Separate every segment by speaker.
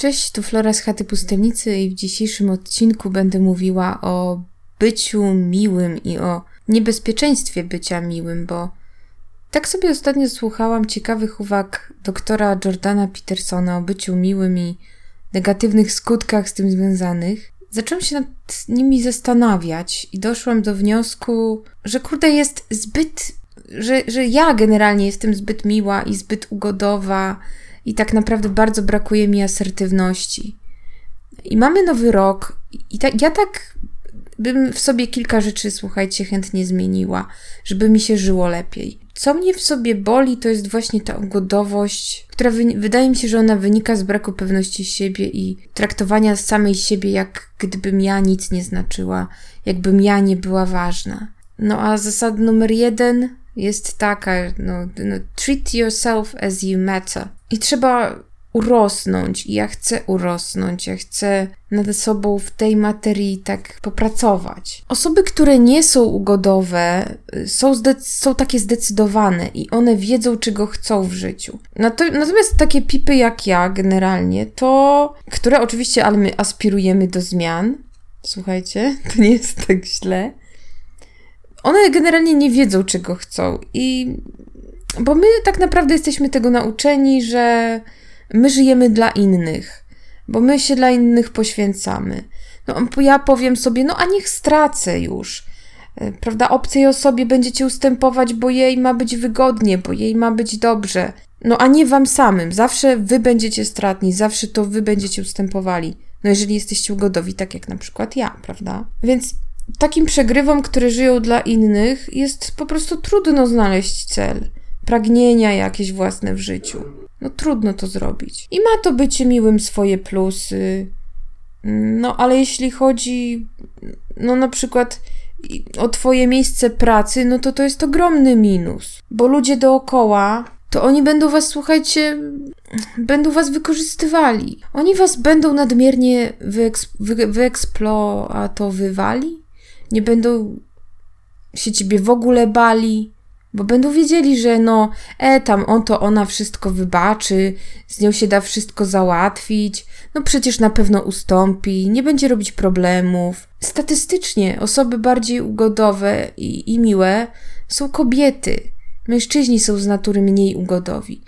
Speaker 1: Cześć, tu Flora z chaty pustelnicy i w dzisiejszym odcinku będę mówiła o byciu miłym i o niebezpieczeństwie bycia miłym, bo tak sobie ostatnio słuchałam ciekawych uwag doktora Jordana Petersona o byciu miłym i negatywnych skutkach z tym związanych. Zaczęłam się nad nimi zastanawiać i doszłam do wniosku, że kurde jest zbyt, że, że ja generalnie jestem zbyt miła i zbyt ugodowa i tak naprawdę bardzo brakuje mi asertywności. I mamy nowy rok, i tak, ja tak bym w sobie kilka rzeczy, słuchajcie, chętnie zmieniła, żeby mi się żyło lepiej. Co mnie w sobie boli, to jest właśnie ta ugodowość, która wydaje mi się, że ona wynika z braku pewności siebie i traktowania samej siebie, jak gdybym ja nic nie znaczyła, jakbym ja nie była ważna. No a zasada numer jeden jest taka, no, no treat yourself as you matter. I trzeba urosnąć i ja chcę urosnąć, ja chcę nad sobą w tej materii tak popracować. Osoby, które nie są ugodowe, y, są, są takie zdecydowane i one wiedzą, czego chcą w życiu. Natomiast takie pipy jak ja, generalnie, to, które oczywiście, ale my aspirujemy do zmian, słuchajcie, to nie jest tak źle. One generalnie nie wiedzą, czego chcą i bo my tak naprawdę jesteśmy tego nauczeni, że my żyjemy dla innych, bo my się dla innych poświęcamy. No, ja powiem sobie, no a niech stracę już. E, prawda, obcej osobie będziecie ustępować, bo jej ma być wygodnie, bo jej ma być dobrze. No a nie wam samym. Zawsze wy będziecie stratni, zawsze to wy będziecie ustępowali. No jeżeli jesteście ugodowi, tak jak na przykład ja, prawda? Więc takim przegrywom, które żyją dla innych, jest po prostu trudno znaleźć cel pragnienia jakieś własne w życiu. No trudno to zrobić. I ma to bycie miłym swoje plusy. No ale jeśli chodzi, no na przykład o twoje miejsce pracy, no to to jest ogromny minus. Bo ludzie dookoła, to oni będą was, słuchajcie, będą was wykorzystywali. Oni was będą nadmiernie wyeks wy wyeksploatowywali. Nie będą się ciebie w ogóle bali. Bo będą wiedzieli, że no, e, tam on to ona wszystko wybaczy, z nią się da wszystko załatwić, no przecież na pewno ustąpi, nie będzie robić problemów. Statystycznie osoby bardziej ugodowe i, i miłe są kobiety. Mężczyźni są z natury mniej ugodowi.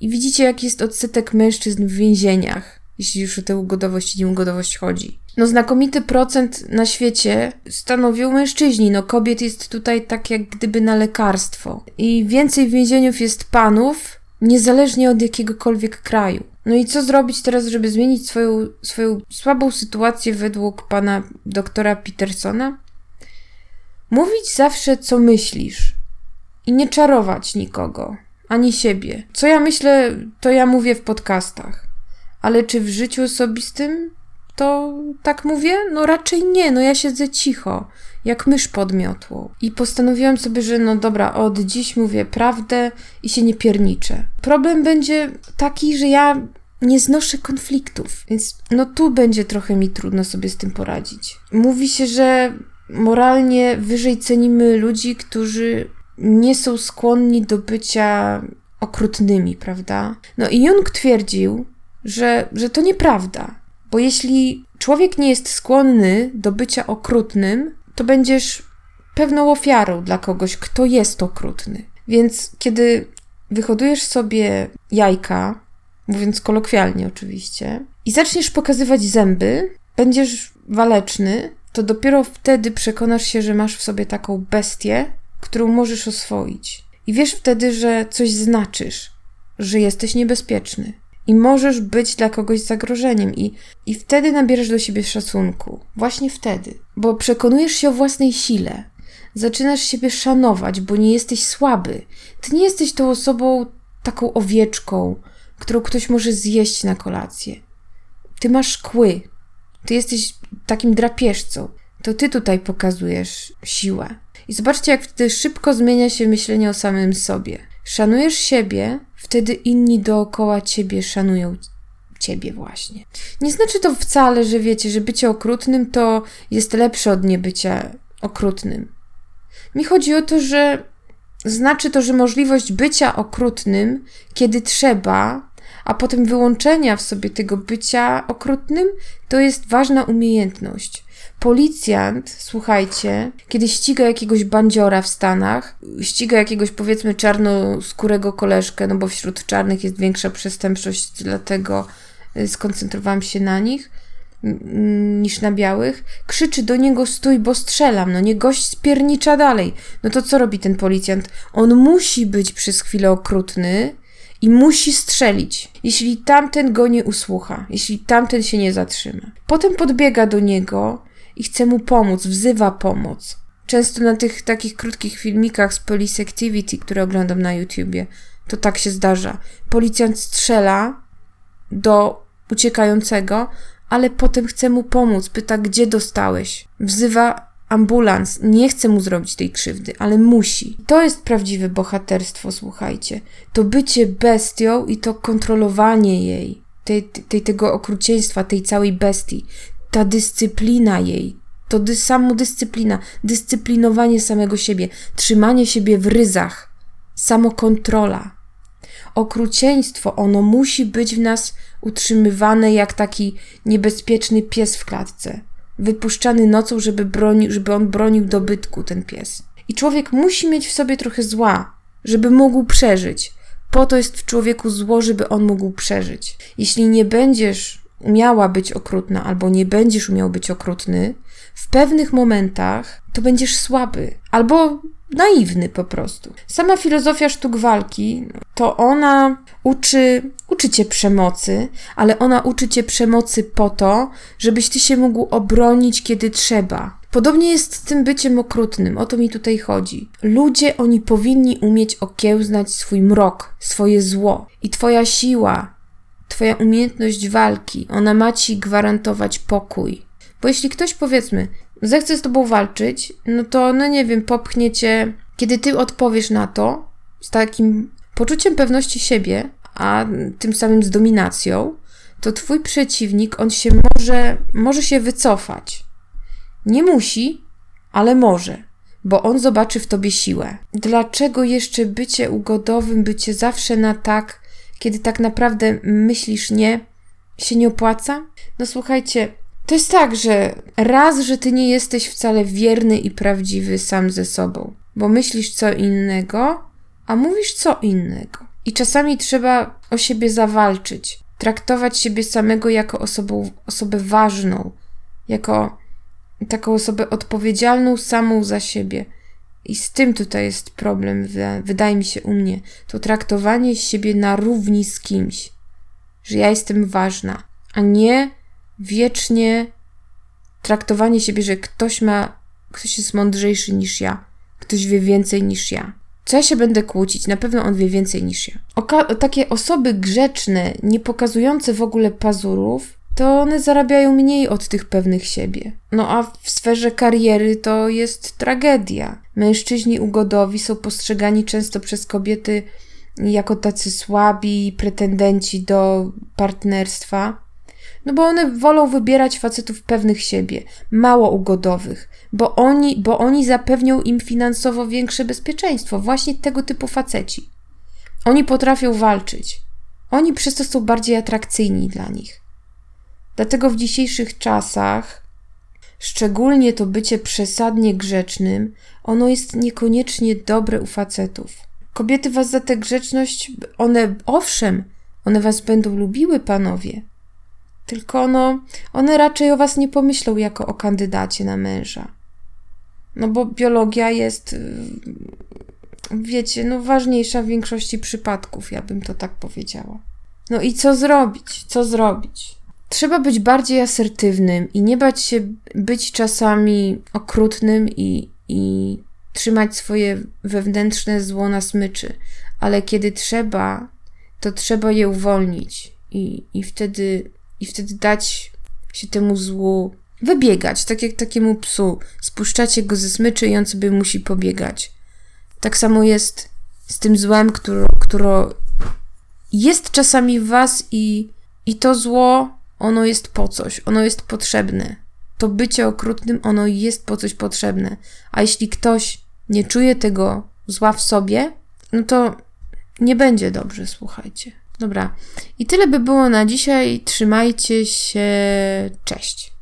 Speaker 1: I widzicie, jaki jest odsetek mężczyzn w więzieniach, jeśli już o tę ugodowość i nieugodowość chodzi no znakomity procent na świecie stanowią mężczyźni. No kobiet jest tutaj tak jak gdyby na lekarstwo. I więcej więzieniów jest panów, niezależnie od jakiegokolwiek kraju. No i co zrobić teraz, żeby zmienić swoją, swoją słabą sytuację według pana doktora Petersona? Mówić zawsze, co myślisz. I nie czarować nikogo, ani siebie. Co ja myślę, to ja mówię w podcastach. Ale czy w życiu osobistym to tak mówię? No raczej nie, no ja siedzę cicho, jak mysz pod miotłą. I postanowiłam sobie, że no dobra, od dziś mówię prawdę i się nie pierniczę. Problem będzie taki, że ja nie znoszę konfliktów, więc no tu będzie trochę mi trudno sobie z tym poradzić. Mówi się, że moralnie wyżej cenimy ludzi, którzy nie są skłonni do bycia okrutnymi, prawda? No i Jung twierdził, że, że to nieprawda bo jeśli człowiek nie jest skłonny do bycia okrutnym, to będziesz pewną ofiarą dla kogoś, kto jest okrutny. Więc kiedy wyhodujesz sobie jajka, mówiąc kolokwialnie oczywiście, i zaczniesz pokazywać zęby, będziesz waleczny, to dopiero wtedy przekonasz się, że masz w sobie taką bestię, którą możesz oswoić. I wiesz wtedy, że coś znaczysz, że jesteś niebezpieczny i możesz być dla kogoś zagrożeniem, i, i wtedy nabierasz do siebie szacunku. Właśnie wtedy, bo przekonujesz się o własnej sile, zaczynasz siebie szanować, bo nie jesteś słaby. Ty nie jesteś tą osobą, taką owieczką, którą ktoś może zjeść na kolację. Ty masz kły, ty jesteś takim drapieżcą. To ty tutaj pokazujesz siłę. I zobaczcie, jak wtedy szybko zmienia się myślenie o samym sobie. Szanujesz siebie, wtedy inni dookoła ciebie szanują ciebie właśnie. Nie znaczy to wcale, że wiecie, że bycie okrutnym to jest lepsze od niebycia okrutnym. Mi chodzi o to, że znaczy to, że możliwość bycia okrutnym, kiedy trzeba, a potem wyłączenia w sobie tego bycia okrutnym, to jest ważna umiejętność. Policjant, słuchajcie, kiedy ściga jakiegoś bandziora w Stanach, ściga jakiegoś powiedzmy czarnoskórego koleżkę, no bo wśród czarnych jest większa przestępczość, dlatego y, skoncentrowałam się na nich niż na białych, krzyczy do niego stój, bo strzelam, no nie gość spiernicza dalej. No to co robi ten policjant? On musi być przez chwilę okrutny i musi strzelić, jeśli tamten go nie usłucha, jeśli tamten się nie zatrzyma. Potem podbiega do niego i chce mu pomóc, wzywa pomoc. Często na tych takich krótkich filmikach z Police Activity, które oglądam na YouTubie, to tak się zdarza. Policjant strzela do uciekającego, ale potem chce mu pomóc, pyta, gdzie dostałeś. Wzywa ambulans, nie chce mu zrobić tej krzywdy, ale musi. To jest prawdziwe bohaterstwo, słuchajcie. To bycie bestią i to kontrolowanie jej, tej, tej, tego okrucieństwa, tej całej bestii, ta dyscyplina jej, to dy, samodyscyplina, dyscyplinowanie samego siebie, trzymanie siebie w ryzach, samokontrola. Okrucieństwo, ono musi być w nas utrzymywane jak taki niebezpieczny pies w klatce, wypuszczany nocą, żeby, broni, żeby on bronił dobytku, ten pies. I człowiek musi mieć w sobie trochę zła, żeby mógł przeżyć. Po to jest w człowieku zło, żeby on mógł przeżyć. Jeśli nie będziesz umiała być okrutna, albo nie będziesz umiał być okrutny, w pewnych momentach to będziesz słaby, albo naiwny po prostu. Sama filozofia sztuk walki, to ona uczy, uczy cię przemocy, ale ona uczy cię przemocy po to, żebyś ty się mógł obronić, kiedy trzeba. Podobnie jest z tym byciem okrutnym, o to mi tutaj chodzi. Ludzie, oni powinni umieć okiełznać swój mrok, swoje zło. I twoja siła, twoja umiejętność walki, ona ma ci gwarantować pokój. Bo jeśli ktoś, powiedzmy, zechce z tobą walczyć, no to, no nie wiem, popchnie cię, kiedy ty odpowiesz na to z takim poczuciem pewności siebie, a tym samym z dominacją, to twój przeciwnik, on się może, może się wycofać. Nie musi, ale może, bo on zobaczy w tobie siłę. Dlaczego jeszcze bycie ugodowym, bycie zawsze na tak, kiedy tak naprawdę myślisz nie, się nie opłaca? No słuchajcie, to jest tak, że raz, że ty nie jesteś wcale wierny i prawdziwy sam ze sobą, bo myślisz co innego, a mówisz co innego. I czasami trzeba o siebie zawalczyć, traktować siebie samego jako osobą, osobę ważną, jako taką osobę odpowiedzialną samą za siebie. I z tym tutaj jest problem, wydaje mi się u mnie. To traktowanie siebie na równi z kimś, że ja jestem ważna, a nie wiecznie traktowanie siebie, że ktoś ma, ktoś jest mądrzejszy niż ja, ktoś wie więcej niż ja. Co ja się będę kłócić? Na pewno on wie więcej niż ja. Oka takie osoby grzeczne, nie pokazujące w ogóle pazurów, to one zarabiają mniej od tych pewnych siebie. No a w sferze kariery to jest tragedia. Mężczyźni ugodowi są postrzegani często przez kobiety jako tacy słabi pretendenci do partnerstwa, no bo one wolą wybierać facetów pewnych siebie, mało ugodowych, bo oni, bo oni zapewnią im finansowo większe bezpieczeństwo. Właśnie tego typu faceci. Oni potrafią walczyć. Oni przez to są bardziej atrakcyjni dla nich. Dlatego w dzisiejszych czasach, szczególnie to bycie przesadnie grzecznym, ono jest niekoniecznie dobre u facetów. Kobiety was za tę grzeczność, one owszem, one was będą lubiły, panowie, tylko no, one raczej o was nie pomyślą jako o kandydacie na męża. No bo biologia jest, y, wiecie, no ważniejsza w większości przypadków, ja bym to tak powiedziała. No i co zrobić? Co zrobić? Trzeba być bardziej asertywnym i nie bać się być czasami okrutnym i, i trzymać swoje wewnętrzne zło na smyczy, ale kiedy trzeba, to trzeba je uwolnić i, i wtedy i wtedy dać się temu złu wybiegać, tak jak takiemu psu. Spuszczacie go ze smyczy i on sobie musi pobiegać. Tak samo jest z tym złem, które, które jest czasami w was i, i to zło, ono jest po coś, ono jest potrzebne. To bycie okrutnym, ono jest po coś potrzebne. A jeśli ktoś nie czuje tego zła w sobie, no to nie będzie dobrze, słuchajcie. Dobra. I tyle by było na dzisiaj. Trzymajcie się. Cześć.